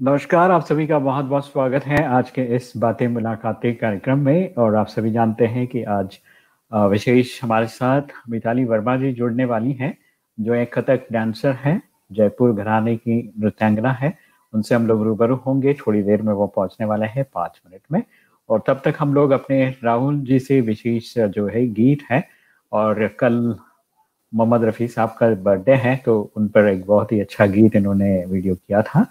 नमस्कार, आप सभी का बहुत बहुत स्वागत है आज के इस बातें मुलाकातें कार्यक्रम में। और आप सभी जानते हैं कि आज विशेष हमारे साथ मिताली वर्मा जी जुड़ने वाली हैं, जो एक कथक डांसर हैं, जयपुर घराने की नृत्यांगना है। उनसे हम लोग रूबरू होंगे, थोड़ी देर में वो पहुँचने वाले हैं पाँच मिनट में। और तब तक हम लोग अपने राहुल जी से विशेष जो है गीत है। और कल मोहम्मद रफ़ी साहब का बर्थडे है तो उन पर एक बहुत ही अच्छा गीत इन्होंने वीडियो किया था।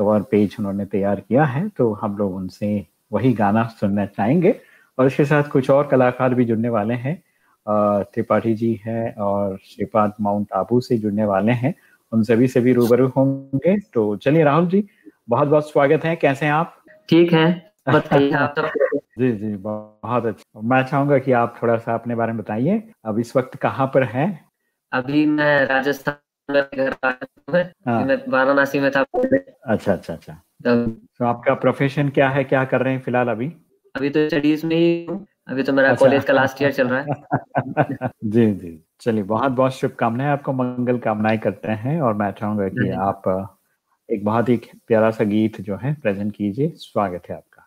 कवर पेज उन्होंने तैयार किया है तो हम लोग उनसे वही गाना सुनना चाहेंगे। और इसके साथ कुछ और कलाकार भी जुड़ने वाले हैं। त्रिपाठी जी हैं और श्रीपाद माउंट आबू से जुड़ने वाले हैं। उन सभी से भी रूबरू होंगे। तो चलिए राहुल जी बहुत बहुत स्वागत है। कैसे हैं आप? ठीक है? जी जी बहुत अच्छा। मैं चाहूँगा कि आप थोड़ा सा अपने बारे में बताइए अब इस वक्त कहाँ पर हैं? अभी मैं राजस्थान वाराणसी में था अच्छा अच्छा अच्छा। तो आपका प्रोफेशन क्या है क्या कर रहे हैं फ़िलहाल अभी? अभी तो स्टडीज़ में ही अभी तो मेरा कॉलेज अच्छा। का लास्ट ईयर चल रहा है। जी जी। चलिए बहुत बहुत शुभकामनाएँ आपको मंगल कामनाएँ करते हैं और मैं चाहूँगा कि आप एक बहुत ही प्यारा सा गीत जो है प्रेजेंट कीजिए। स्वागत है आपका।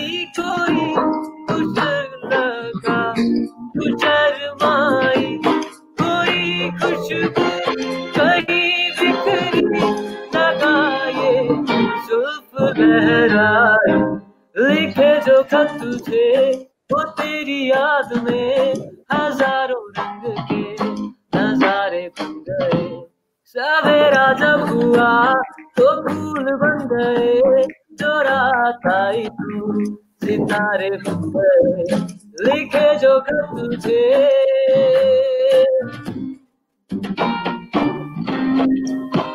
तुझे वो तेरी याद में हज़ारों रंग के नजारे बन गए। सवेरा जब हुआ तो फूल बन गए, जो रात आई तू सितारे बन गए। लिखे जो कर तुझे रंगी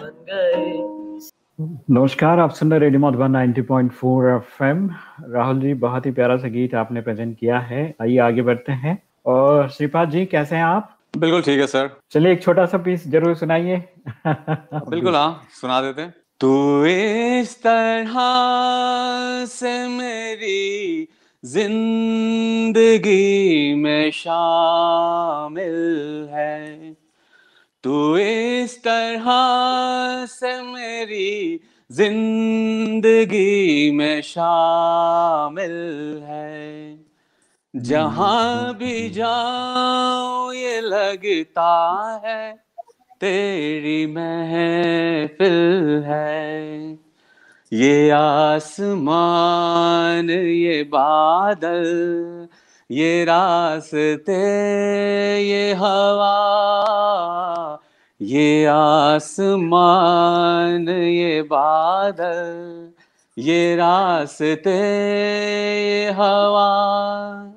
बन गए नमस्कार आप सुन रहे रेडियो मधुबन 90.4 एफएम। राहुल जी बहुत ही प्यारा सा गीत आपने प्रेजेंट किया है। आइए आगे बढ़ते हैं। और श्रीपाद जी कैसे हैं आप? बिल्कुल ठीक है सर। चलिए एक छोटा सा पीस ज़रूर सुनाइए। बिल्कुल हाँ सुना देते तू इस तरह से मेरी ज़िंदगी में शामिल है। तू इस तरह से मेरी ज़िंदगी में शामिल है। जहाँ भी जाऊँ ये लगता है, तेरी महफिल है। ये आसमान, ये बादल, ये रास्ते, ये हवा ये आसमान, ये बादल, ये रास्ते, ये हवा,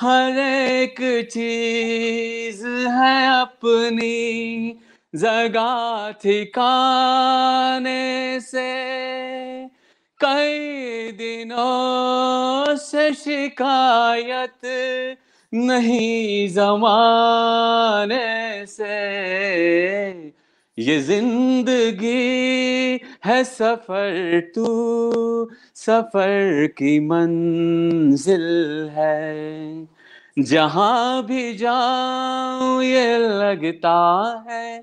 हर एक चीज़ है अपनी जगह ठिकाने से। कई दिनों से शिकायत नहीं जमाने से। ये ज़िंदगी है सफ़र, तू सफ़र की मंजिल है। जहाँ भी जाऊँ, ये लगता है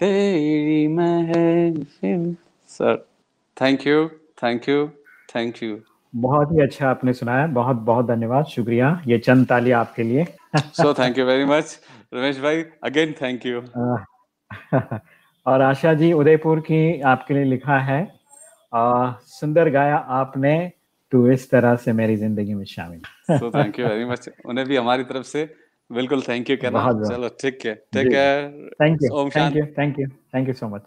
तेरी महफिल sir thank you thank you thank you बहुत ही अच्छा आपने सुनाया। बहुत बहुत धन्यवाद। शुक्रिया। ये चंद ताली आपके लिए। So thank you very much Ramesh भाई अगेन थैंक यू और आशा जी उदयपुर की आपके लिए लिखा है आ, सुंदर गाया आपने तू इस तरह से मेरी ज़िंदगी में शामिल. So thank you very much उन्हें भी हमारी तरफ़ से बिल्कुल थैंक यू कहना। चलो ठीक है। Take care thank you thank you thank you thank you so much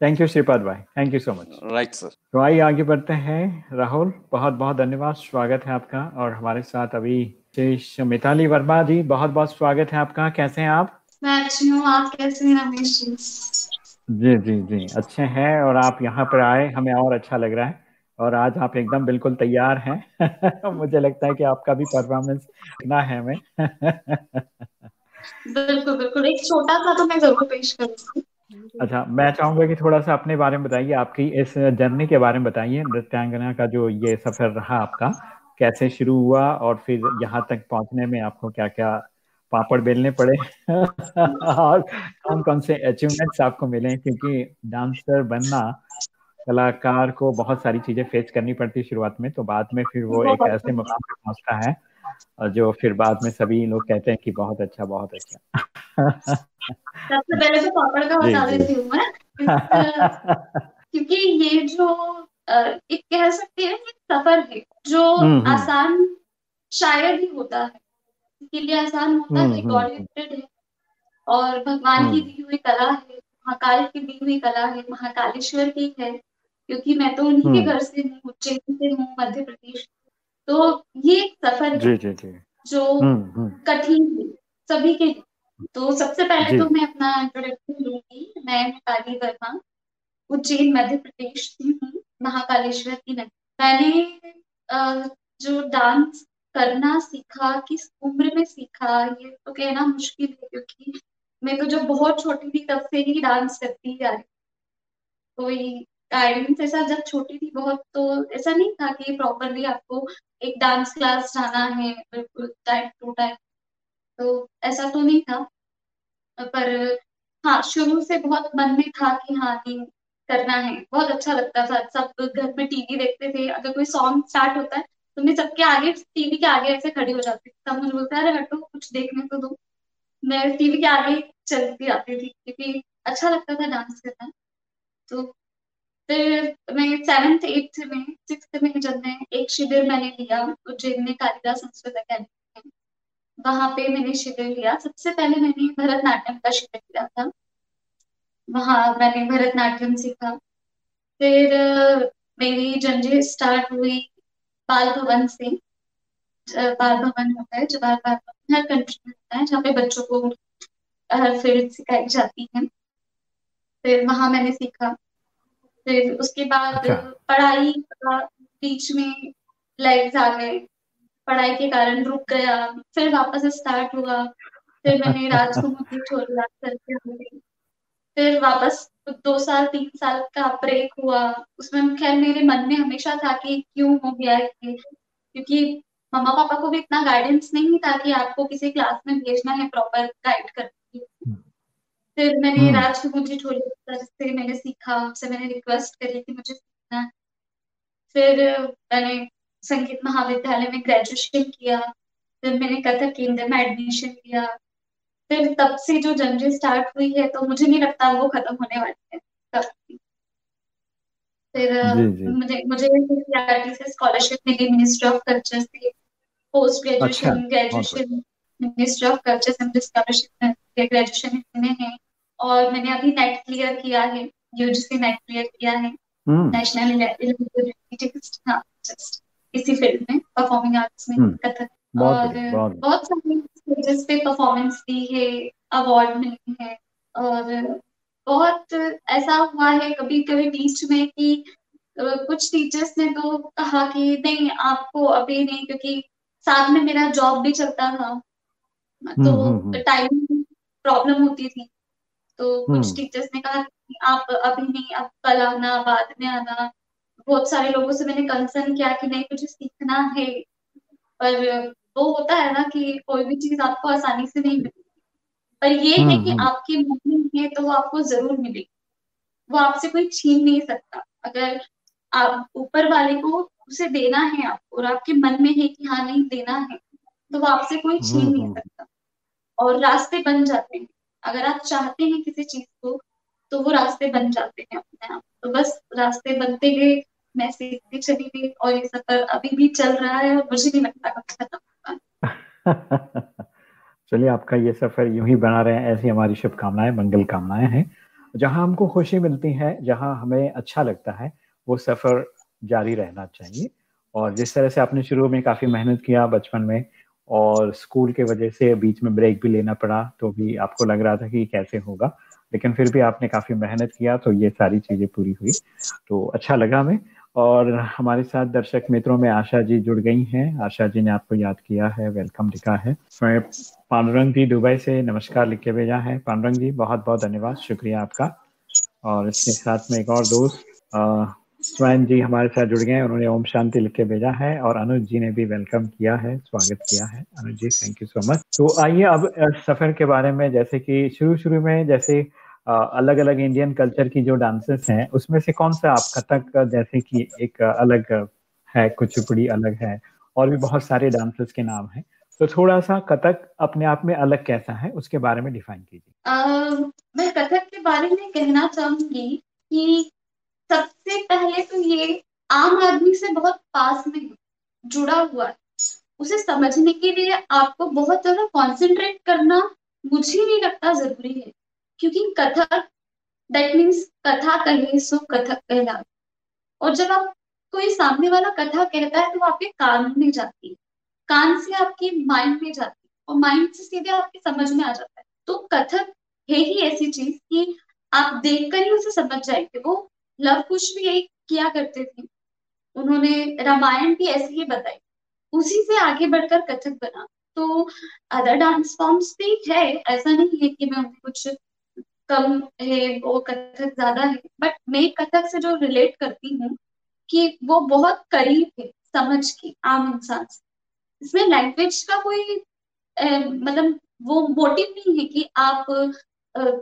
thank you Shripad भाई thank you so much right sir तो आइए आगे बढ़ते हैं। राहुल बहुत बहुत धन्यवाद। स्वागत है आपका। और हमारे साथ अभी शेष मिताली वर्मा जी बहुत बहुत स्वागत है आपका। कैसे हैं आप? मैं अच्छी हूँ। आप कैसे हैं रमेश जी? जी जी जी। अच्छे हैं और आप यहाँ पर आए हमें और अच्छा लग रहा है। और आज आप एकदम बिल्कुल तैयार हैं। मुझे लगता है कि आपका भी परफॉर्मेंस इतना है हमें। बिल्कुल बिल्कुल। एक छोटा सा तो मैं ज़रूर पेश करूँगी। अच्छा मैं चाहूँगा कि थोड़ा सा अपने बारे में बताइए आपकी इस जर्नी के बारे में बताइए नृत्यांगना का जो ये सफ़र रहा आपका कैसे शुरू हुआ और फिर यहाँ तक पहुँचने में आपको क्या क्या पापड़ बेलने पड़े? और कौन कौन से अचीवमेंट्स आपको मिले? क्योंकि डांसर बनना कलाकार को बहुत सारी चीज़ें फेस करनी पड़ती है शुरुआत में तो बाद में फिर वो एक ऐसे मुकाम पे पहुँचता है। जो फिर बाद में सभी लोग कहते हैं कि बहुत अच्छा बहुत अच्छा। सबसे पहले तो पापड़ का बता देती हूँ मैं क्योंकि ये जो एक कह सकते हैं कि सफ़र है जो हम्म, हम्म। आसान शायद ही होता है। इसके लिए आसान होता है गॉड है और भगवान की दी हुई कला है महाकाल की दी हुई कला है महाकालेश्वर की है क्योंकि मैं तो उन्हीं के हम्म। घर से हूँ उज्जैन से हूँ मध्य प्रदेश तो ये एक सफ़र जी, जी, जी. जो हम्म, हम्म। कठिन सभी के तो सबसे पहले तो मैं अपना इंट्रोडक्शन लूँगी। मैं काली वर्मा उज्जैन मध्य प्रदेश से हूँ महाकालेश्वर की नदी मैंने जो डांस करना सीखा किस उम्र में सीखा ये तो कहना मुश्किल है क्योंकि मैं तो जब बहुत छोटी थी तब से ही डांस करती आ रही कोई गाइडेंस ऐसा जब छोटी थी बहुत तो ऐसा नहीं था कि प्रॉपरली आपको एक डांस क्लास जाना है, बिल्कुल टाइम टू टाइम तो ऐसा तो नहीं था। पर हाँ शुरू से बहुत मन में था कि हाँ कि करना है। बहुत अच्छा लगता था। सब घर में टीवी देखते थे। अगर कोई सॉन्ग स्टार्ट होता है तो मैं सबके आगे टीवी के आगे ऐसे खड़ी हो जाती थी। सब मुझे बोलते अरे हटो, कुछ देखने को दो। मैं टीवी के आगे चलती आती थी, क्योंकि अच्छा लगता था डांस करना। तो फिर मैं सेवेंथ एट्थ में सिक्स में जब मैं एक शिविर मैंने लिया, उज्जैन में कालिदास संस्कृत अकेडमी में, वहाँ पे मैंने शिविर लिया। सबसे पहले मैंने भरतनाट्यम का शिविर लिया था। वहाँ मैंने भरतनाट्यम सीखा। फिर मेरी जंजीर स्टार्ट हुई बाल भवन से। बाल भवन होता है, जवाहर बाल भवन, हर कंट्री में होता है, जहाँ पे बच्चों को हर फ़ील्ड सिखाई जाती है। फिर वहाँ मैंने सीखा। फिर उसके बाद अच्छा। पढ़ाई बीच में लेग्स आ गए पढ़ाई के कारण रुक गया फिर वापस स्टार्ट हुआ। फिर मैंने राजकुमार छोड़ करके फिर वापस दो साल तीन साल का ब्रेक हुआ। उसमें खैर मेरे मन में हमेशा था कि क्यों हो गया है क्योंकि मम्मा पापा को भी इतना गाइडेंस नहीं था कि आपको किसी क्लास में भेजना है प्रॉपर गाइड करके फिर मैंने हम्म। राज को मुझे छोड़ी सर से मैंने सीखा उनसे मैंने रिक्वेस्ट करी कि मुझे सीखना है। फिर मैंने संगीत महाविद्यालय में ग्रेजुएशन किया। फिर मैंने कथक केंद्र में एडमिशन लिया। फिर तब से जो जर्नी स्टार्ट हुई है तो मुझे नहीं लगता वो खत्म होने वाली है। तब फिर जी, जी. मुझे मुझे से स्कॉलरशिप मिली मिनिस्ट्री ऑफ़ कल्चर से। Post graduation graduation ministry of culture से मुझे स्कॉलरशिप ग्रेजुएशन में है और मैंने अभी नेट क्लियर किया है यूजीसी नेट क्लियर किया है। नेशनल हाँ इसी फ़ील्ड में परफॉर्मिंग आर्ट्स में हम्म। कथक। और बहुत सारे स्टेजेस पे परफॉर्मेंस दी है अवार्ड मिले हैं और बहुत ऐसा हुआ है कभी कभी बीच में कि कुछ टीचर्स ने तो कहा कि नहीं आपको अभी नहीं क्योंकि साथ में मेरा जॉब भी चलता था। हम्म, तो टाइम हम्म, प्रॉब्लम होती थी। तो कुछ टीचर्स हम्म। ने कहा कि आप अभी नहीं आप कल आना बाद में आना। बहुत सारे लोगों से मैंने कंसर्न किया कि नहीं मुझे सीखना है। पर वो होता है ना कि कोई भी चीज़ आपको आसानी से नहीं मिलती। पर ये है हम्म, कि। आपके मन में है तो वो आपको ज़रूर मिलेगी। वो आपसे कोई छीन नहीं सकता। अगर आप ऊपर वाले को उसे देना है आपको और आपके मन में है कि हाँ नहीं देना है तो वो आपसे कोई छीन नहीं हम्म, सकता। और रास्ते बन जाते हैं। अगर आप चाहते हैं किसी चीज़ को तो वो रास्ते बन जाते हैं अपने आप। तो बस रास्ते बनते गए मैं सीखती चली गई और ये सफ़र अभी भी चल रहा है और मुझे नहीं लगता कब खत्म होगा चलिए, आपका ये सफ़र यूँ ही बना रहे हैं, ऐसी हमारी शुभकामनाएँ, मंगल कामनाएँ हैं। जहाँ हमको खुशी मिलती है, जहाँ हमें अच्छा लगता है, वो सफ़र जारी रहना चाहिए। और जिस तरह से आपने शुरू में काफ़ी मेहनत किया बचपन में और स्कूल के वजह से बीच में ब्रेक भी लेना पड़ा तो भी आपको लग रहा था कि कैसे होगा। लेकिन फिर भी आपने काफ़ी मेहनत किया तो ये सारी चीज़ें पूरी हुई। तो अच्छा लगा हमें। और हमारे साथ दर्शक मित्रों में आशा जी जुड़ गई हैं। आशा जी ने आपको याद किया है, वेलकम लिखा है। पांडुरंग जी दुबई से नमस्कार लिख के भेजा है। पांडुरंग जी बहुत बहुत धन्यवाद, शुक्रिया आपका। और इसके साथ में एक और दोस्त स्वयं जी हमारे साथ जुड़ गए हैं उन्होंने ओम शांति लिख के भेजा है और अनुज जी ने भी वेलकम किया है, स्वागत किया है। Anuj ji thank you so much तो आइए अब सफ़र के बारे में, जैसे कि शुरू शुरू में, जैसे अलग अलग इंडियन कल्चर की जो डांसेस हैं, उसमें से कौन सा आप कथक जैसे कि एक अलग है, कुचिपुड़ी अलग है, और भी बहुत सारे डांसेस के नाम हैं। तो थोड़ा सा कथक अपने आप में अलग कैसा है, उसके बारे में डिफाइन कीजिए। मैं कथक के बारे में कहना चाहूँगी कि सबसे पहले तो ये आम आदमी से बहुत पास में जुड़ा हुआ है। उसे समझने के लिए आपको बहुत ज़्यादा कॉन्सेंट्रेट करना मुझे नहीं लगता ज़रूरी है, क्योंकि कथक दैट मीन्स कथा कहे सो कथक कहला और जब आप कोई सामने वाला कथा कहता है तो आपके कान में जाती है, कान से आपके माइंड में जाती है और माइंड से सीधे आपके समझ में आ जाता है। तो कथक है ही ऐसी चीज़ कि आप देखकर ही उसे समझ जाएँगे, वो लव कुश भी यही किया करते थे। उन्होंने रामायण भी ऐसे ही बताई। उसी से आगे बढ़कर कथक बना। तो अदर डांस फॉर्म्स भी है, ऐसा नहीं है कि मैं उन्हें कुछ कम है, वो कथक ज़्यादा है। बट मैं कथक से जो रिलेट करती हूँ कि वो बहुत करीब है समझ के, आम इंसान से। इसमें लैंग्वेज का कोई मतलब वो मोटिव नहीं है कि आप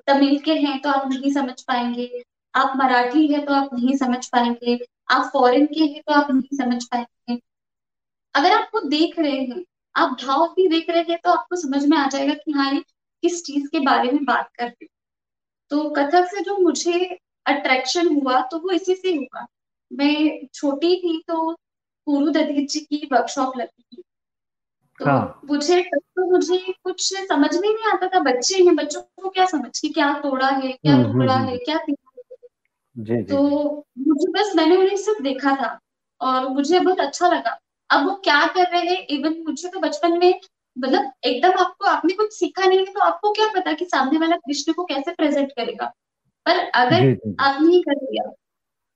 तमिल के हैं तो आप नहीं समझ पाएँगे। आप मराठी है तो आप नहीं समझ पाएँगे आप फॉरेन के हैं तो आप नहीं समझ पाएँगे अगर आपको देख रहे हैं आप भाव भी देख रहे हैं तो आपको समझ में आ जाएगा कि हाँ ये किस चीज़ के बारे में बात कर रहे तो कथक से जो मुझे अट्रैक्शन हुआ तो वो इसी से हुआ मैं छोटी थी तो पूरू ददीत जी की वर्कशॉप लगी थी तो हाँ. मुझे तो मुझे कुछ समझ में नहीं आता था बच्चे हैं बच्चों को क्या समझ की क्या तोड़ा है क्या हम्म, टुकड़ा हम्म, है हम्म। क्या जी, तो मुझे बस मैंने उन्हें सब देखा था और मुझे बहुत अच्छा लगा। अब वो क्या कर रहे हैं? इवन मुझे तो बचपन में मतलब एकदम आपको आपने कुछ सीखा नहीं है तो आपको क्या पता कि सामने वाला कृष्ण को कैसे प्रेजेंट करेगा? पर अगर आपने ही कर लिया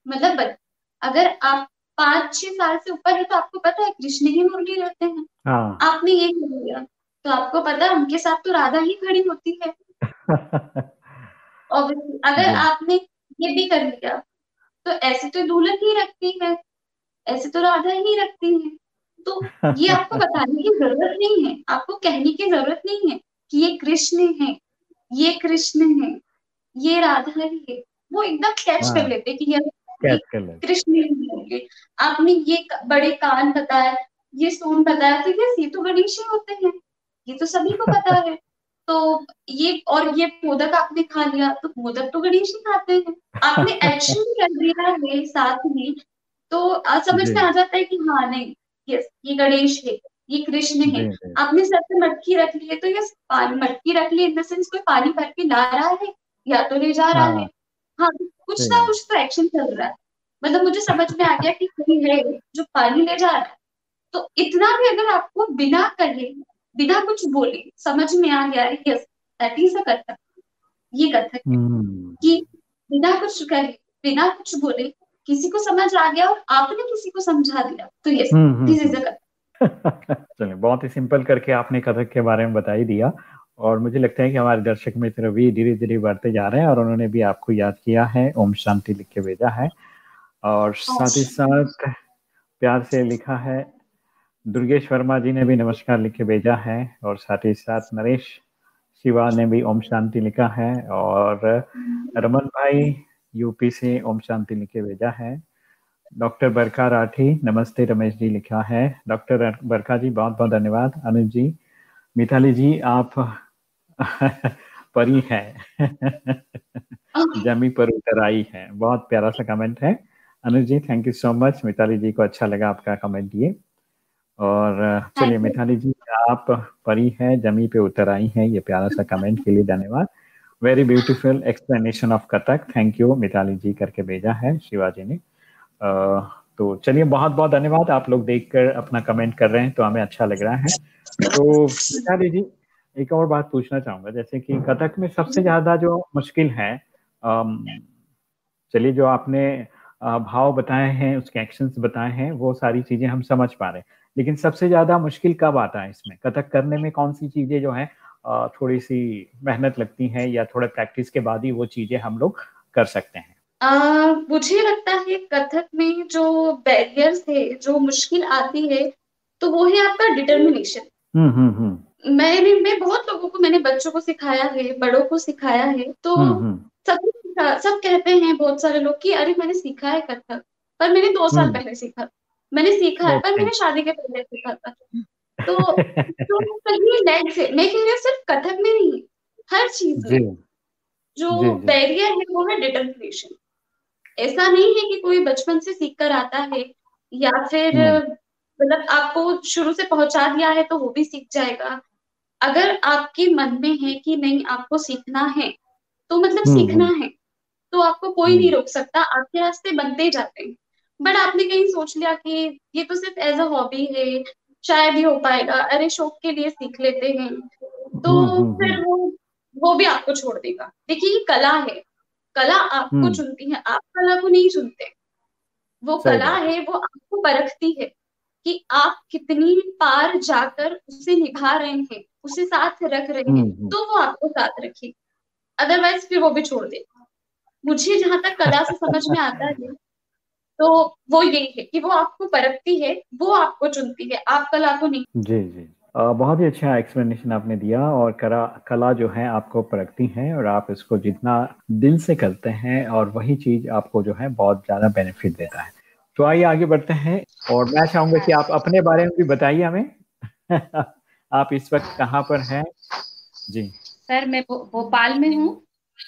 मतलब अगर आप पाँच छह साल से ऊपर है तो आपको पता है कृष्ण ही मुरली रहते हैं। हाँ। आपने ये कर लिया तो आपको पता है उनके साथ तो राधा ही खड़ी होती है। और अगर आपने ये भी कर लिया। तो ऐसे तो दुल्हन ही रखती है ऐसे तो राधा ही रखती है। तो ये आपको बताने की ज़रूरत नहीं है आपको कहने की ज़रूरत नहीं है कि ये कृष्ण है ये कृष्ण है ये राधा है वो एकदम कैच हाँ, कर लेते कि ये कृष्ण होंगे। आपने ये बड़े कान बताया ये सोन बताया तो ये तो गणेश ही होते हैं। ये तो सभी को पता है। तो ये और ये मोदक आपने खा लिया तो मोदक तो गणेश ही खाते हैं। आपने एक्शन कर दिया है साथ में। तो समझ में आ जाता है कि हाँ नहीं यस ये गणेश है ये कृष्ण है। आपने सर पे मटकी रख ली है तो ये मटकी रख ली इन द सेंस कोई पानी भर के ला रहा है या तो ले जा रहा है। हाँ। तो कुछ ना कुछ तो एक्शन चल रहा है। मतलब मुझे समझ में आ गया कि कोई है जो पानी ले जा रहा है। तो इतना भी अगर आपको बिना कहे बिना कुछ बोले समझ में आ गया है yes that is a Kathak ये कथक है हम्म। कि बिना कुछ कहे बिना कुछ बोले किसी को समझ आ गया और आपने किसी को समझा दिया तो yes this is a Kathak चलिए बहुत ही सिंपल करके आपने कथक के बारे में बता ही दिया और मुझे लगता है कि हमारे दर्शक मित्र भी धीरे धीरे बढ़ते जा रहे हैं और उन्होंने भी आपको याद किया है ओम शांति लिख के भेजा है और साथ ही साथ प्यार से लिखा है दुर्गेश वर्मा जी ने भी नमस्कार लिख के भेजा है और साथ ही साथ नरेश शिवा ने भी ओम शांति लिखा है और रमन भाई यूपी से ओम शांति लिख के भेजा है। डॉक्टर बरखा राठी नमस्ते रमेश जी लिखा है। डॉक्टर बरखा जी बहुत बहुत धन्यवाद। अनुज जी मिताली जी, आप परी है। जमी पर उतर आई है। बहुत प्यारा सा कमेंट है। Anuj ji thank you so much Mitali ji को अच्छा लगा आपका कमेंट दिए और चलिए मिताली जी आप परी है जमी पे उतर आई हैं ये प्यारा सा कमेंट के लिए धन्यवाद। Very beautiful explanation of Kathak thank you Mitali ji करके भेजा है शिवाजी ने। तो चलिए बहुत बहुत धन्यवाद। आप लोग देखकर अपना कमेंट कर रहे हैं तो हमें अच्छा लग रहा है। तो मिताली जी एक और बात पूछना चाहूँगा। जैसे कि कथक में सबसे ज़्यादा जो मुश्किल है चलिए जो आपने भाव बताए हैं उसके एक्शंस बताए हैं वो सारी चीज़ें हम समझ पा रहे हैं। लेकिन सबसे ज़्यादा मुश्किल कब आता है इसमें? कथक करने में कौन सी चीज़ें जो है थोड़ी सी मेहनत लगती है या थोड़े प्रैक्टिस के बाद ही वो चीज़ें हम लोग कर सकते हैं? आ, मुझे लगता है कथक में जो बैरियर्स है जो मुश्किल आती है तो वो है आपका डिटर्मिनेशन हम्म, हम्म, हम्म। मैं बहुत लोगों को मैंने बच्चों को सिखाया है बड़ों को सिखाया है तो सब सब कहते हैं बहुत सारे लोग कि अरे मैंने सीखा है कथक पर मैंने दो साल पहले सीखा। मैंने सीखा है पर मैंने शादी के पहले सीखा था। तो तो लेग से रही हूँ सिर्फ़ कथक में नहीं हर चीज़ में जो बैरियर है वो है डिटर्मिनेशन ऐसा नहीं है कि कोई बचपन से सीख कर आता है या फिर हम्म। मतलब आपको शुरू से पहुँचा दिया है तो वो भी सीख जाएगा। अगर आपके मन में है कि नहीं आपको सीखना है तो मतलब हम्म, सीखना हम्म। है तो आपको कोई नहीं रोक सकता आपके रास्ते बनते जाते हैं। बट आपने कहीं सोच लिया कि ये तो सिर्फ़ एज अ हॉबी है शायद ही हो पाएगा। अरे शौक के लिए सीख लेते हैं। तो फिर वो वो भी आपको छोड़ देगा। देखिए ये कला है। कला आपको हम्म। चुनती है। आप कला को नहीं चुनते। वो कला है वो आपको परखती है कि आप कितनी पार जाकर उसे निभा रहे हैं उसे साथ रख रहे हैं। हम्म, हम्म। तो वो आपको साथ रखे। अदरवाइज़ फिर वो भी छोड़ देगा। मुझे जहाँ तक कला से समझ में आता है तो वो यही है कि वो आपको परखती है वो आपको चुनती है आप कला को नहीं जी जी। आ, बहुत ही अच्छा एक्सप्लेनेशन आपने दिया और कला कला जो है आपको परखती है और आप इसको जितना दिल से करते हैं और वही चीज़ आपको जो है बहुत ज़्यादा बेनिफिट देता है। तो आइए आगे बढ़ते हैं और मैं चाहूँगा कि आप अपने बारे में भी बताइए हमें। आप इस वक्त कहाँ पर हैं? जी। सर मैं भोपाल में हूँ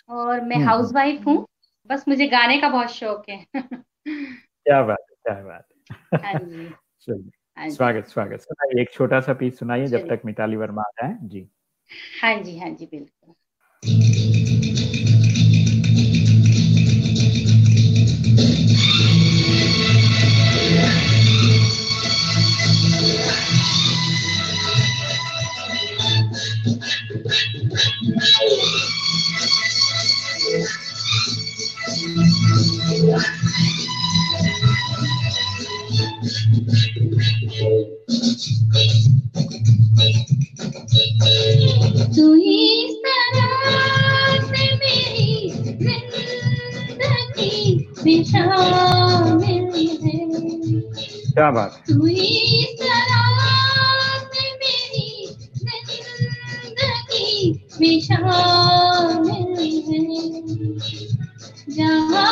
और मैं हाउस हम्म, वाइफ हम्म। हूँ। बस मुझे गाने का बहुत शौक है। क्या बात है क्या बात है। हाँ चलिए हाँ स्वागत स्वागत। सुनाइए एक छोटा सा पीस सुनाइए जब तक मिताली वर्मा आ जाए जी। हाँ जी हाँ जी बिल्कुल। क्या बात जहाँ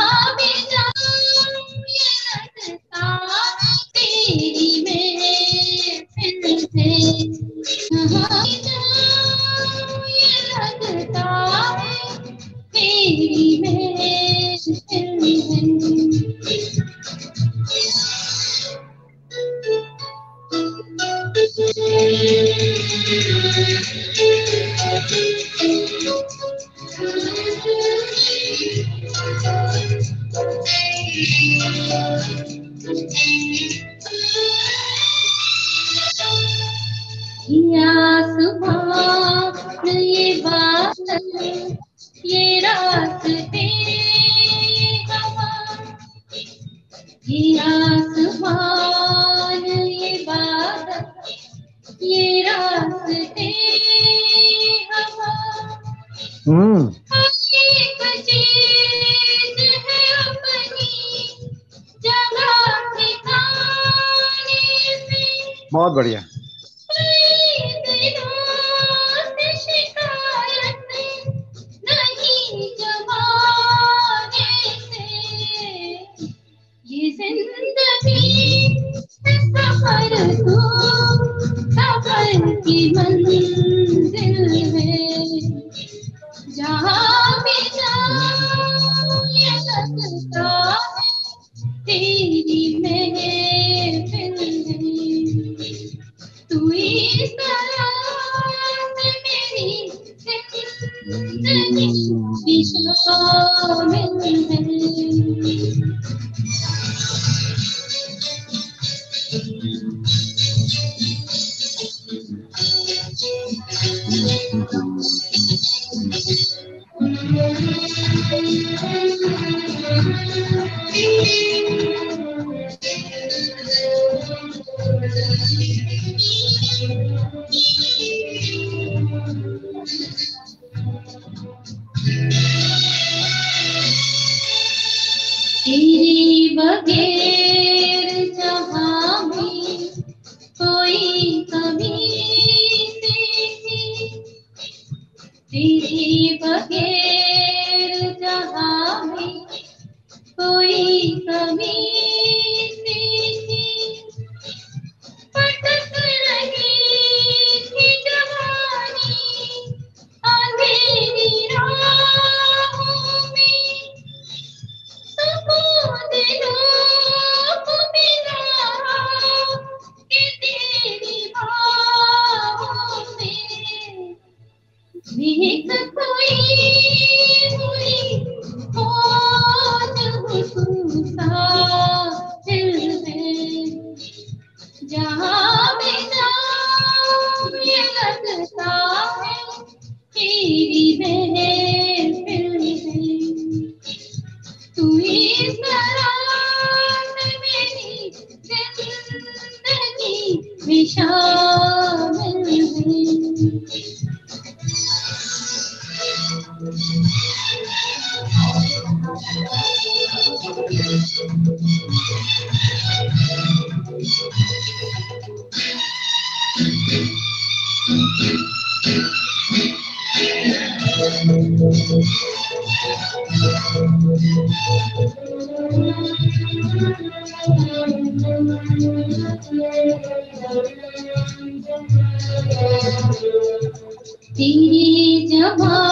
तेरी Jamal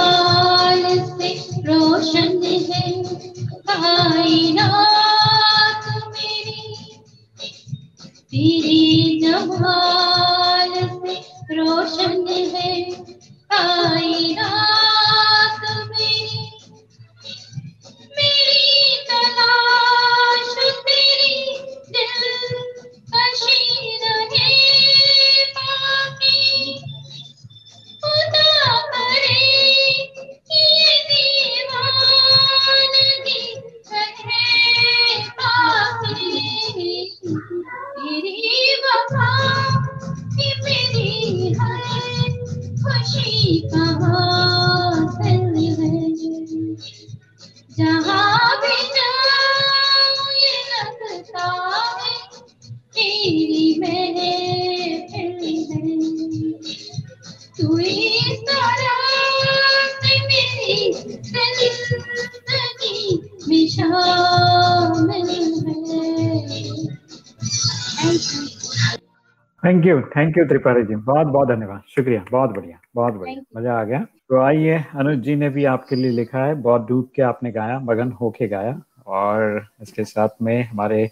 thank you thank you Tripathi ji बहुत बहुत धन्यवाद। शुक्रिया बहुत बढ़िया बहुत बढ़िया। मज़ा आ गया। तो आइए अनुज जी ने भी आपके लिए लिखा है। बहुत डूब के आपने गाया मगन होके गाया। और इसके साथ में हमारे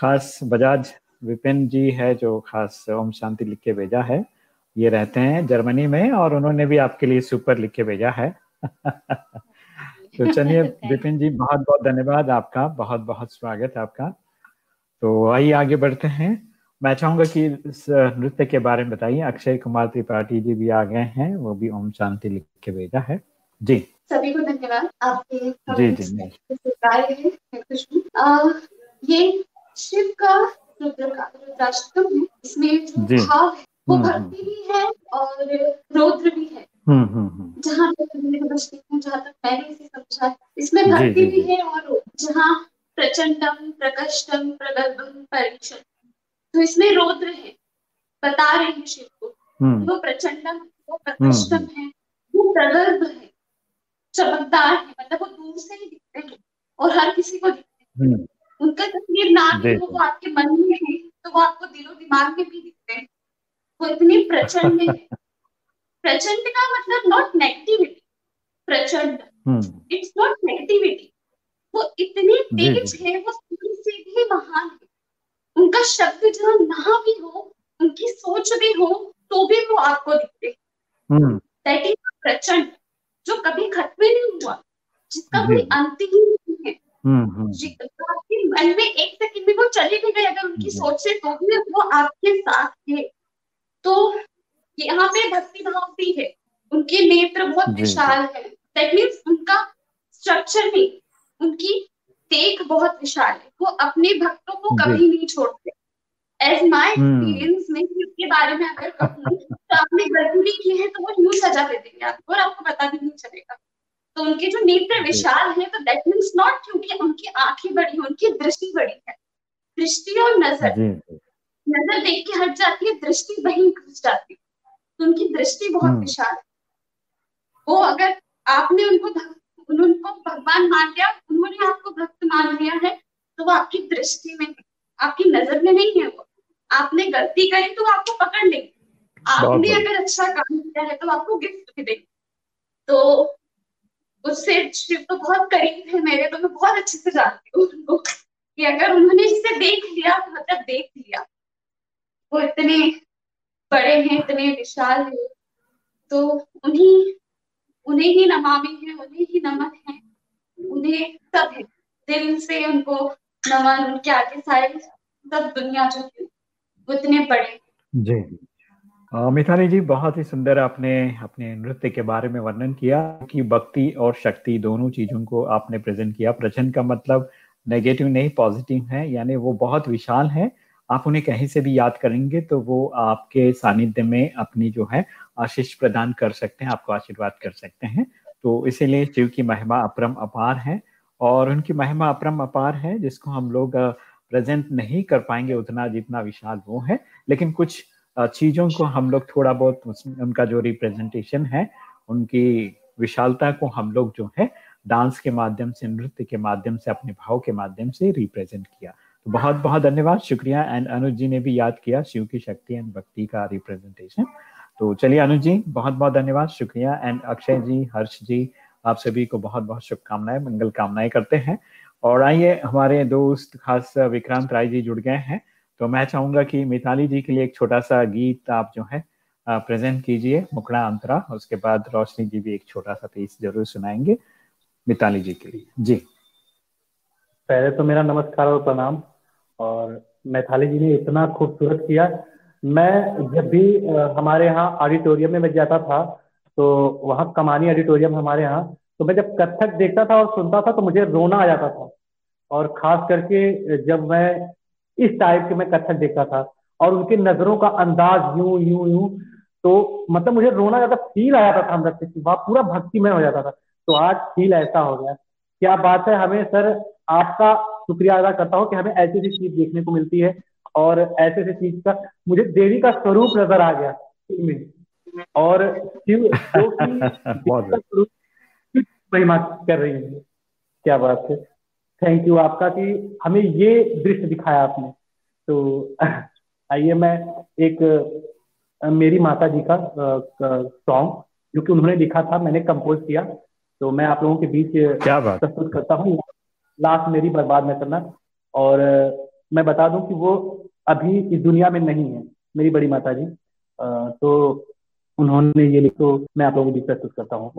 खास बजाज विपिन जी है जो खास ओम शांति लिख के भेजा है। ये रहते हैं जर्मनी में और उन्होंने भी आपके लिए सुपर लिख के भेजा है। तो चलिए विपिन जी बहुत बहुत धन्यवाद आपका बहुत बहुत स्वागत आपका। तो आइए आगे बढ़ते हैं। मैं चाहूँगा कि इस नृत्य के बारे में बताइए। अक्षय कुमार त्रिपाठी जी भी आ गए हैं वो भी ओम शांति लिख के भेजा है। जी। सभी को धन्यवाद। आपके जी जी ये शिव का रुद्र का रुद्राष्टम है इसमें। भाव है वो हम्म, भक्ति भी है और रौद्र भी है। हम्म हम्म हम्म जहाँ तक मैंने समझती जहाँ तक मैंने इसे समझा इसमें भक्ति भी है और जहाँ प्रचंडम प्रकष्टम प्रगल्भम परीक्षण तो इसमें रौद्र है बता रहे हैं शिव को। हम्म। वो प्रचंडम वो प्रकृष्टम है वो प्रगल्भ है चमकदार है मतलब वो दूर से ही दिखते हैं और हर किसी को दिखते हैं। उनका तस्वीर ना हो वो आपके मन में है तो वो आपको दिलो दिमाग में भी दिखते हैं। वो इतनी प्रचंड है। प्रचंड का मतलब नॉट नेगेटिविटी प्रचंड. इट्स नॉट नेगेटिविटी वो इतनी तेज है वो सूर्य से भी महान है। उनका शब्द जो ना भी हो उनकी सोच भी हो तो भी वो आपको दिखते दैट इज़ प्रचंड जो कभी खत्म ही नहीं हुआ जिसका कोई अंत ही नहीं है। हम्म, हम्म। आपके मन में एक सेकंड में वो चले भी गए अगर उनकी सोच से तो भी वो आपके साथ है तो यहाँ पे भक्ति भाव भी है। उनके नेत्र बहुत विशाल है। दैट मीन्स उनका स्ट्रक्चर में उनकी देख बहुत विशाल है। वो अपने भक्तों को कभी नहीं छोड़ते। एज माई एक्सपीरियंस में इसके बारे में अगर कहूँ तो आपने गलती भी की है तो वो यूँ सजा दे देंगे आपको और आपको पता भी नहीं चलेगा। तो उनके जो नेत्र विशाल है तो दैट मीन्स नॉट क्योंकि उनकी आँखें बड़ी है उनकी दृष्टि बड़ी है। दृष्टि और नज़र। नज़र देख के हट जाती है दृष्टि वहीं घुस जाती है। तो उनकी दृष्टि बहुत हम्म। विशाल है। वो अगर आपने उनको उनको भगवान मान लिया उन्होंने आपको भक्त मान लिया है तो वो आपकी दृष्टि में आपकी नज़र में नहीं है वो। आपने गलती करी तो आपको पकड़ लेंगे। आपने अगर अच्छा काम किया है तो आपको गिफ्ट भी देंगे। तो उससे शिव तो बहुत करीब है मेरे तो मैं बहुत अच्छे से जानती हूँ उनको कि अगर उन्होंने इसे देख लिया तो मतलब देख लिया वो इतने बड़े हैं, इतने विशाल है तो उन्हीं, उन्हें ही नमामि है, उन्हें ही नमन है, उन्हें सब है। दिल से उनको नमन, उनके आगे सारे सब दुनिया जो है वो इतने बड़े जी। मिथाली जी, बहुत ही सुंदर आपने अपने नृत्य के बारे में वर्णन किया कि भक्ति और शक्ति दोनों चीज़ों को आपने प्रेजेंट किया। प्रचंड का मतलब नेगेटिव नहीं, पॉजिटिव है, यानी वो बहुत विशाल है। आप उन्हें कहीं से भी याद करेंगे तो वो आपके सानिध्य में अपनी जो है आशीष प्रदान कर सकते हैं, आपको आशीर्वाद कर सकते हैं। तो इसीलिए शिव की महिमा अपरम अपार है और उनकी महिमा अपरम अपार है, जिसको हम लोग प्रेजेंट नहीं कर पाएँगे उतना जितना विशाल वो है। लेकिन कुछ चीज़ों को हम लोग थोड़ा बहुत उनका जो रिप्रेजेंटेशन है, उनकी विशालता को हम लोग जो है डांस के माध्यम से, नृत्य के माध्यम से, अपने भाव के माध्यम से रिप्रेजेंट किया। तो बहुत बहुत धन्यवाद। शुक्रिया। एंड अनुज जी ने भी याद किया शिव की शक्ति एंड भक्ति का रिप्रेजेंटेशन। तो चलिए अनुज जी, बहुत बहुत धन्यवाद। शुक्रिया। एंड अक्षय जी, हर्ष जी, आप सभी को बहुत बहुत शुभकामनाएँ, मंगल कामनाएँ करते हैं। और आइए, हमारे दोस्त खास विक्रांत राय जी जुड़ गए हैं। तो मैं चाहूँगा कि मिताली जी के लिए एक छोटा सा गीत आप जो है प्रेजेंट कीजिए। मुकड़ा अंतरा। उसके बाद रोशनी जी भी एक छोटा सा पीस ज़रूर सुनाएँगे। मिताली जी के लिए। जी। पहले तो मेरा नमस्कार और प्रणाम। और मैथाली जी ने इतना खूबसूरत किया। मैं जब भी हमारे यहाँ ऑडिटोरियम में मैं जाता था तो वहाँ कमानी ऑडिटोरियम हमारे यहाँ तो मैं जब कथक देखता था और सुनता था तो मुझे रोना आ जाता था। और खास करके जब मैं इस टाइप के मैं कथक देखता था और उनकी नज़रों का अंदाज यूँ यूँ यूँ तो मतलब मुझे रोना ज़्यादा फील आ जाता था अंदर से वहाँ, पूरा भक्तिमय हो जाता था। तो आज फील ऐसा हो गया। क्या बात है हमें, सर, आपका शुक्रिया अदा करता हूँ कि हमें ऐसी ऐसी चीज़ देखने को मिलती है और ऐसे ऐसे चीज़ का मुझे देवी का स्वरूप नज़र आ गया में। और शिव महिमा कर रही है। क्या बात है। थैंक यू आपका कि हमें ये दृश्य दिखाया आपने। तो आइए मैं एक मेरी माता जी का सॉन्ग जो कि उन्होंने लिखा था मैंने कंपोज किया। तो मैं आप लोगों के बीच प्रस्तुत करता हूँ। लास्ट मेरी बर्बाद न करना। और मैं बता दूँ कि वो अभी इस दुनिया में नहीं है, मेरी बड़ी माता जी तो उन्होंने ये लिखो, मैं आप लोगों को भी प्रस्तुत करता हूँ।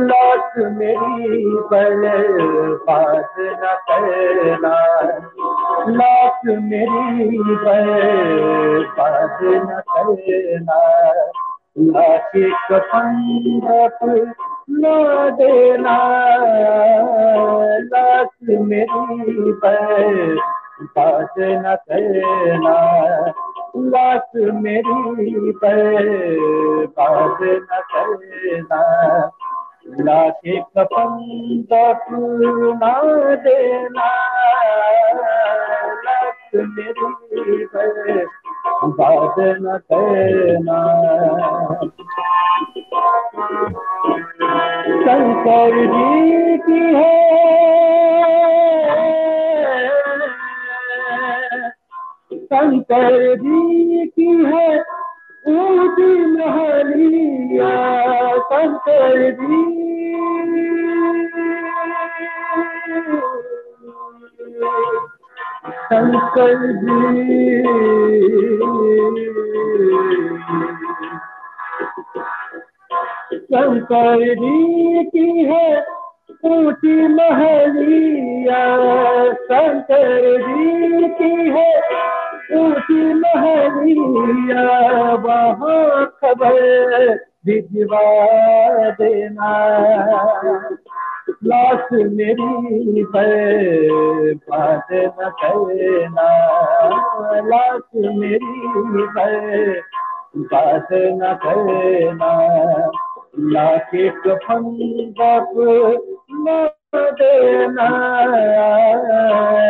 लाश मेरी बर्बाद न करना। लाश मेरी बर्बाद न करना। लाश कफन न देना। लाश मेरी बर्बाद न करना। लाश मेरी बर्बाद न करना। लाके कपन ना देना। लख मेरी बात न कहना शंकर जी की है शंकर जी की है ऊटी महलिया शंकर जी शंकर जी शंकर जी की है, ऊँची महलिया शंकर जी की है ऊँची महलिया वहाँ खबर भिजवा देना। लाश मेरी पर बात न करना। लाश मेरी पर बात न करना। लाके कफन गप न देना।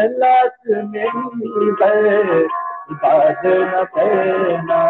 लाश मेरी पर बात न करना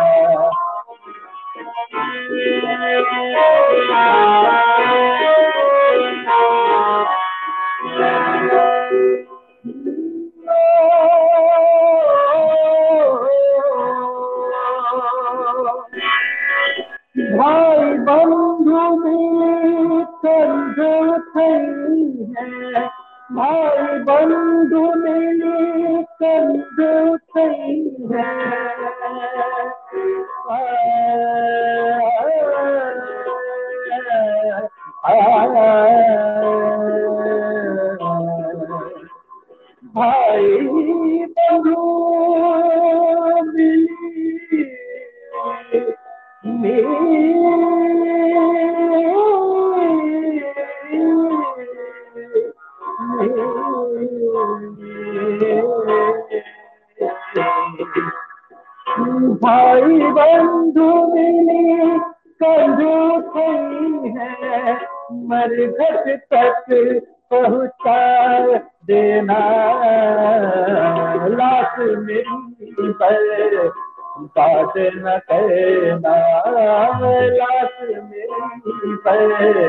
न करना लाश मेरी पर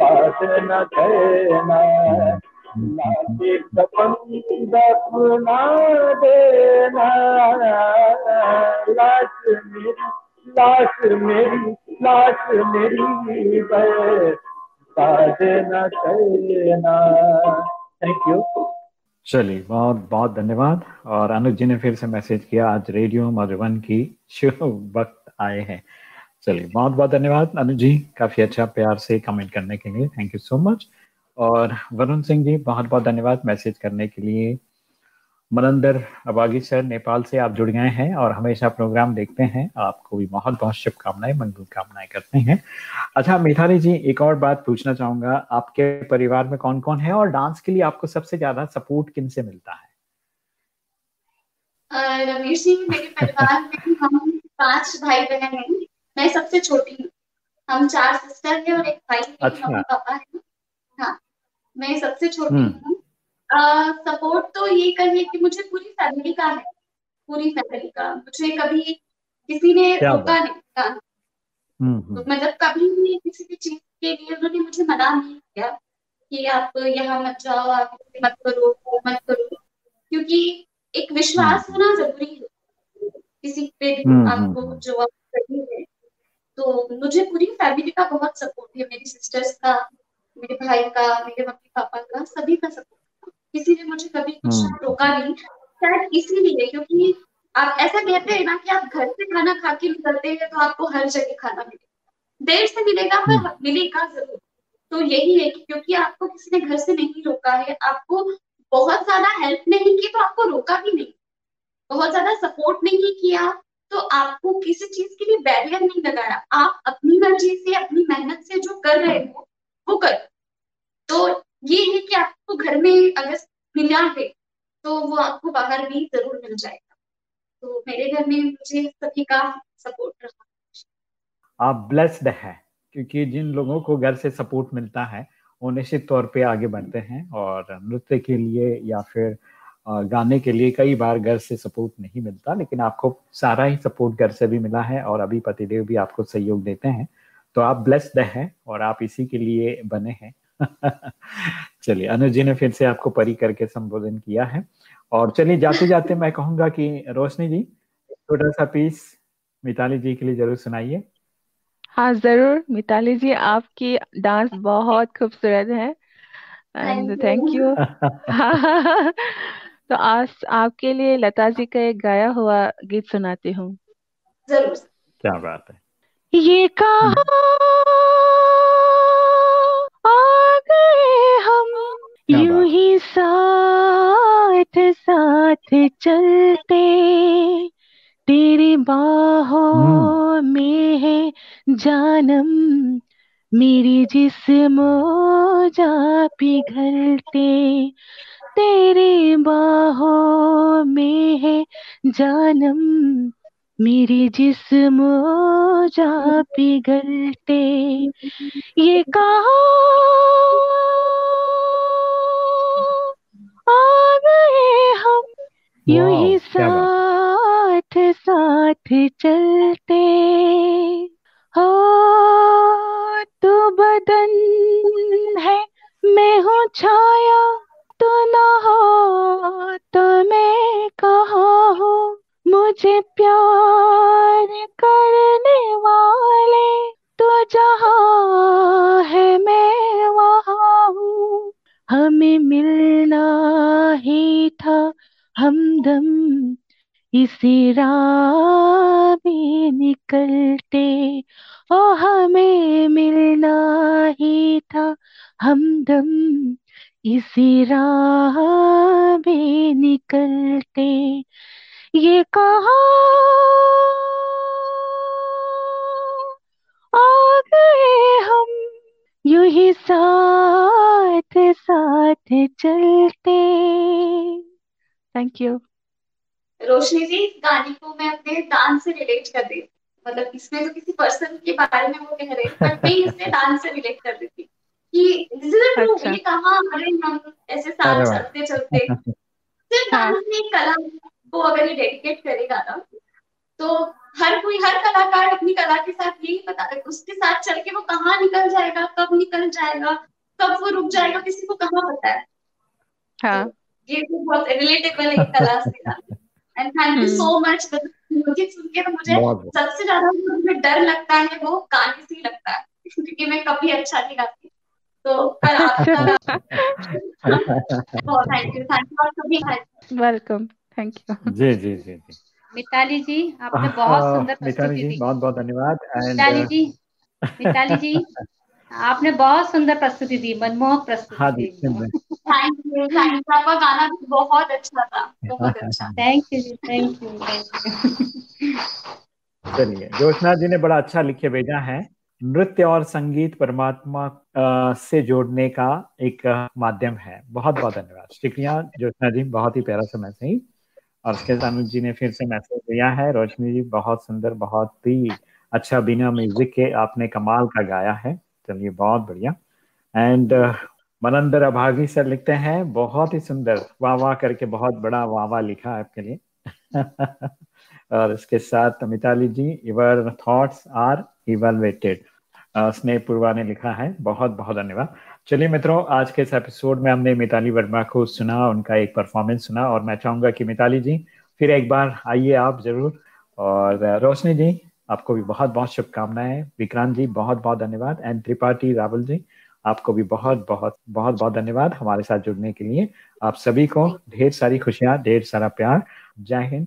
बात न करना लाके कपन दफना देना लाश मेरी लाश मेरी लाश मेरी पर बात न करना थैंक यू चलिए, बहुत बहुत धन्यवाद। और अनुज जी ने फिर से मैसेज किया, आज रेडियो मधुबन की शुभ वक्त आए हैं। चलिए, बहुत बहुत धन्यवाद अनुज जी, काफ़ी अच्छा प्यार से कमेंट करने के लिए। थैंक यू सो मच और वरुण सिंह जी, बहुत बहुत धन्यवाद मैसेज करने के लिए। मनंदर अबागी सर नेपाल से आप जुड़ गए हैं और हमेशा प्रोग्राम देखते हैं। आपको भी बहुत बहुत शुभकामनाएँ मंगल कामनाएँ करते हैं। अच्छा मिथाली जी एक और बात पूछना चाहूँगा। आपके परिवार में कौन कौन है और डांस के लिए आपको सबसे ज़्यादा सपोर्ट किन से मिलता है? रमेश जी मेरे परिवार में हम पाँच भाई बहन हैं। मैं सबसे छोटी हूँ। हम चार सिस्टर हैं और एक भाई अच्छा। पापा है। हाँ मैं सबसे छोटी हूँ। सपोर्ट तो ये कहिए कि मुझे पूरी फैमिली का है। पूरी फैमिली का। मुझे कभी किसी ने रोका नहीं कहा हम्म तो हम्म मतलब कभी भी किसी भी चीज़ के लिए उन्होंने मुझे मना नहीं किया कि आप यहाँ मत जाओ आप मत करो वो मत करो क्योंकि एक विश्वास होना ज़रूरी है। किसी पे भी हम्म, आपको हम्म, जो आप करनी है तो मुझे पूरी फैमिली का बहुत सपोर्ट है। मेरी सिस्टर्स का मेरे भाई का मेरे मम्मी पापा का सभी का सपोर्ट किसी ने मुझे कभी कुछ हम्म। रोका नहीं। शायद इसीलिए क्योंकि आप ऐसा कहते हैं ना कि आप घर से खाना खा के निकलते हैं तो आपको हर जगह खाना मिलेगा। देर से मिलेगा पर मिलेगा ज़रूर। तो यही है कि क्योंकि आपको किसी ने घर से नहीं रोका है आपको बहुत ज़्यादा हेल्प नहीं की तो आपको रोका भी नहीं। बहुत ज़्यादा सपोर्ट नहीं किया तो आपको किसी चीज़ के लिए बैरियर नहीं लगाया। आप अपनी मर्ज़ी से अपनी मेहनत से जो कर रहे हो वो करो। तो ये है कि आपको घर में अगर मिला है तो वो आपको बाहर भी ज़रूर मिल जाएगा। तो मेरे घर में मुझे सभी का सपोर्ट रहा। आप ब्लेस्ड है, क्योंकि जिन लोगों को घर से सपोर्ट मिलता है, वो निश्चित तौर पे आगे बढ़ते हैं और नृत्य के लिए या फिर गाने के लिए कई बार घर से सपोर्ट नहीं मिलता, लेकिन आपको सारा ही सपोर्ट घर से भी मिला है और अभी पतिदेव भी आपको सहयोग देते हैं। तो आप ब्लेस्ड हैं और आप इसी के लिए बने हैं। चलिए अनुज जी ने फिर से आपको परी करके संबोधन किया है। और चलिए जाते जाते मैं कहूँगा कि रोशनी जी छोटा सा पीस मिताली जी के लिए ज़रूर सुनाइए। हाँ ज़रूर। मिताली जी आपकी डांस बहुत खूबसूरत है। एंड थैंक यू तो आज आपके लिए लता जी का एक गाया हुआ गीत सुनाती हूँ। ज़रूर। क्या बात है। ये कहा आ गए हम। यू ही साथ साथ चलते। तेरी बाहों हम्म। में है जानम। मेरी जिस्म जा पिघलते। तेरी बाहों में है जानम। मेरी जिस्म जा पिघलते ये कहा आ गए हम? यू ही साथ साथ चलते। चलते सिर्फ़ डांस एक कला को अगर ये डेडिकेट करेगा ना तो हर कोई हर कलाकार अपनी कला के साथ यही बता उसके साथ चल के वो कहाँ निकल जाएगा कब निकल जाएगा कब वो रुक जाएगा किसी को कहाँ पता है? हाँ. तो ये तो बहुत रिलेटेबल है कला से and thank you so much music सुन के तो मुझे सबसे ज़्यादा मुझे डर लगता है वो गाने से ही लगता है क्योंकि मैं कभी अच्छा नहीं गाती। तो थैंक यू थैंक यू और कभी वेलकम थैंक यू जी जी जी जी. मिताली जी आपने बहुत सुंदर मिताली जी बहुत बहुत धन्यवाद. मिताली जी मिताली जी आपने बहुत सुंदर प्रस्तुति दी मनमोहक प्रस्तुति हाँ दी. थैंक यू थैंक यू आपका गाना भी बहुत अच्छा था बहुत अच्छा. थैंक यू जी थैंक यू थैंक यू चलिए जोशना जी ने बड़ा अच्छा लिखे भेजा है. नृत्य और संगीत परमात्मा से जोड़ने का एक माध्यम है। बहुत बहुत धन्यवाद। शुक्रिया जोशना जी, बहुत ही प्यारा सा मैसेज। और उसके साथ जी ने फिर से मैसेज दिया है। रोशनी जी, बहुत सुंदर, बहुत ही अच्छा बिना म्यूज़िक के आपने कमाल का गाया है। चलिए, बहुत बढ़िया। एंड मनंदर अभागी सर लिखते हैं, बहुत ही सुंदर। वाह वाह करके बहुत बड़ा वाह वाह लिखा है आपके लिए। और इसके साथ Mitali ji your thoughts are elevated Sneh Purva ने लिखा है बहुत बहुत धन्यवाद। चलिए मित्रों आज के इस एपिसोड में हमने मिताली वर्मा को सुना उनका एक परफॉर्मेंस सुना और मैं चाहूँगा कि मिताली जी फिर एक बार आइए आप ज़रूर। और uh, रोशनी जी आपको भी बहुत बहुत शुभकामनाएँ। विक्रांत जी बहुत बहुत धन्यवाद। एंड त्रिपाठी रावल जी आपको भी बहुत बहुत बहुत बहुत धन्यवाद हमारे साथ जुड़ने के लिए। आप सभी को ढेर सारी खुशियाँ ढेर सारा प्यार। जय हिंद।